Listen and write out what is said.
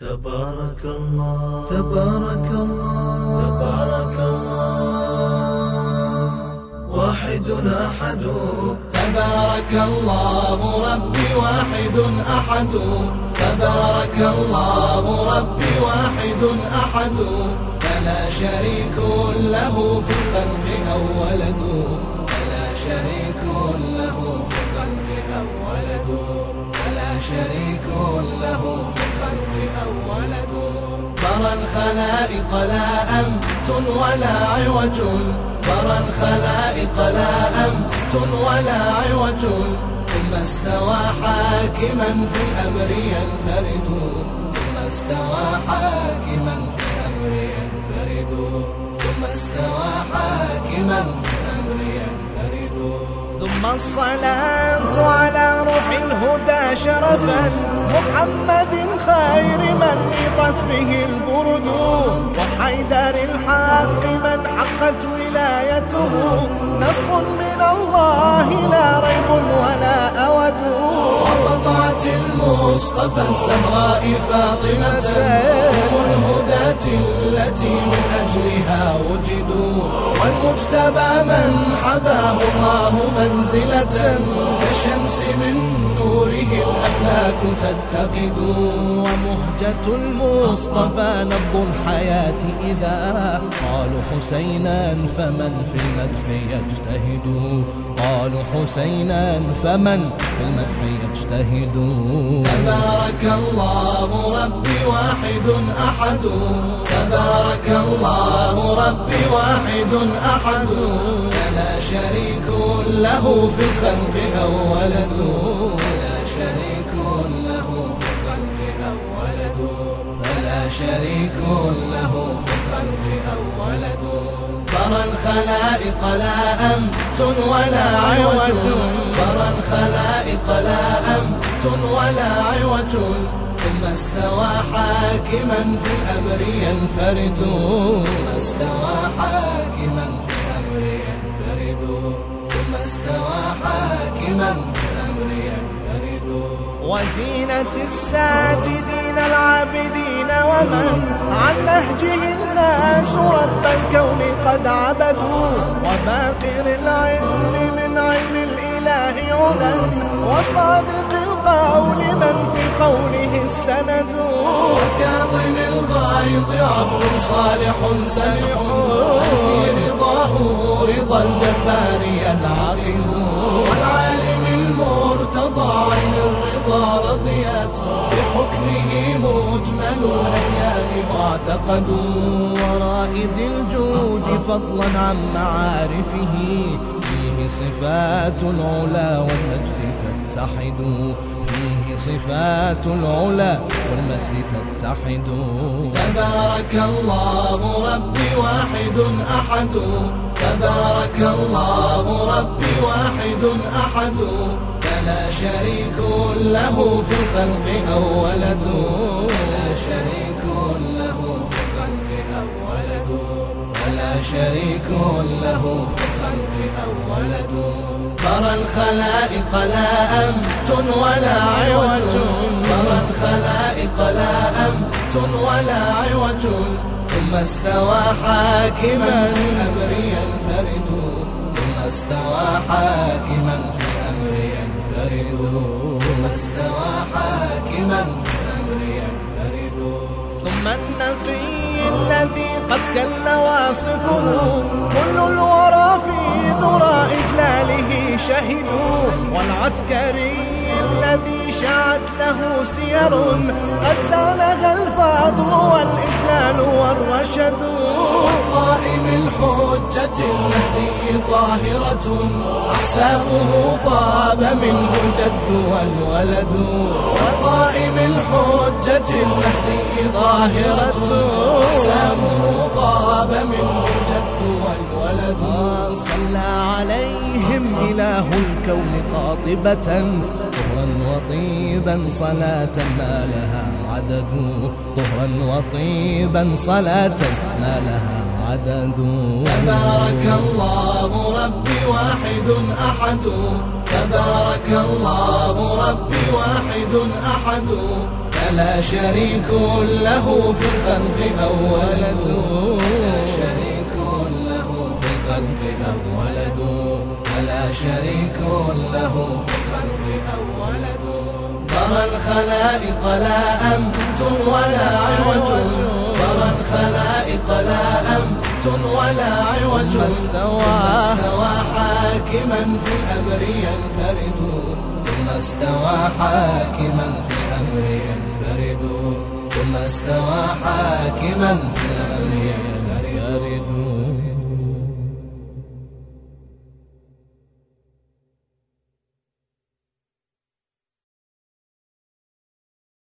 تبارك الله. تبارك الله تبارك الله واحد أحد. تبارك الله ربي واحد أحد. تبارك الله ربي واحد أحد. فلا شريك له في الخلق أو ولد. فلا شريك له في الخلق أو ولد. فلا شريك له ولد ترى الخلائق لا أمت ولا عوج. ترى الخلائق لا أمت ولا عوج. ثم استوى حاكما في الأمر ينفرد. ثم استوى حاكما في الأمر ينفرد. ثم استوى حاكما في الأمر ثم الصلاة على روح الهدى شرفا محمد خير من نطت به البرد وحيدر الحق من حقت ولايته. نص من الله لا ريب ولا أود. وقطعت المصطفى الزهراء فاطمة الهداة التي من أجلها وجدوا والمجتبى من حباه الله منزلة كالشمس من نوره الأفلاك تتقد. ومهجة المصطفى نبض الحياة إذا قالوا حسينا فمن في المدح يجتهد. قالوا حسينا فمن في المدح يجتهد. تبارك الله ربي واحد أحد. تبارك الله ربي واحد أحد. لا شريك له في الخلق أو ولد. لا شريك له في الخلق أو ولد. فلا شريك له في الخلق أو ولد. ترى الخلائق لا أمت ولا عوج. ترى الخلائق لا أمت ولا عوج. ثم استوى حاكما في الأمر ينفرد. ثم استوى حاكما في الأمر ينفرد. ثم استوى حاكما في الأمر ينفرد. وزينة الساجدين العابدين ومن عن نهجه الناس رب الكون قد عبدوا. وباقر العلم من علم علا وصادق القول من في قوله السند. وكاظم الغائض عبد صالح في رضاه رضا الجبار ينعقد والعالم المرتضى عين الرضا رضيت. بحكمه مجمل الأديان واعتقدوا ورائد الجود فضلا عن معارفه. فيه صفات العلا والمجد تتحد. فيه صفات العلا والمجد تتحد. تبارك الله ربي واحد أحد. تبارك الله ربي واحد أحد. فلا شريك له في الخلق أو ولد. لا شريك له شريك له في الخلق أو ولد. ترى الخلائق لا أمت ولا عوج. ترى الخلائق لا أمت ولا عوج. ثم استوى حاكما الأمر ينفرد. ثم استوى حاكما في الأمر ينفرد. ثم استوى حاكما في الأمر ينفرد. ثم النقي الذي قد كل واصفه. كل الورى في ذرى إجلاله شهدوا والعسكري الذي شاعت له سير. قد زانها الفضل والإجلال والرشد. قائم الحجة المهدي طاهرة. أحسابه طاب منه الجد والولد. وقائم الحجة المهدي ظاهرة طاب منه الجد والولد. صلى عليهم إله الكون قاطبة طهرا وطيبا صلاة ما لها عدد. طهرا وطيبا صلاة ما لها عدد. تبارك الله ربي واحد أحد. تبارك الله ربي واحد أحد. فلا شريك له في الخلق أو ولد. شريك له في الخلق أو ولد. ترى الخلائق لا أمت ولا عوج. ترى الخلائق لا أمت ولا عوج. استوى, استوى حاكما في الأمر ينفرد. ثم استوى حاكما في الأمر ينفرد. ثم استوى حاكما في الأمر ينفرد.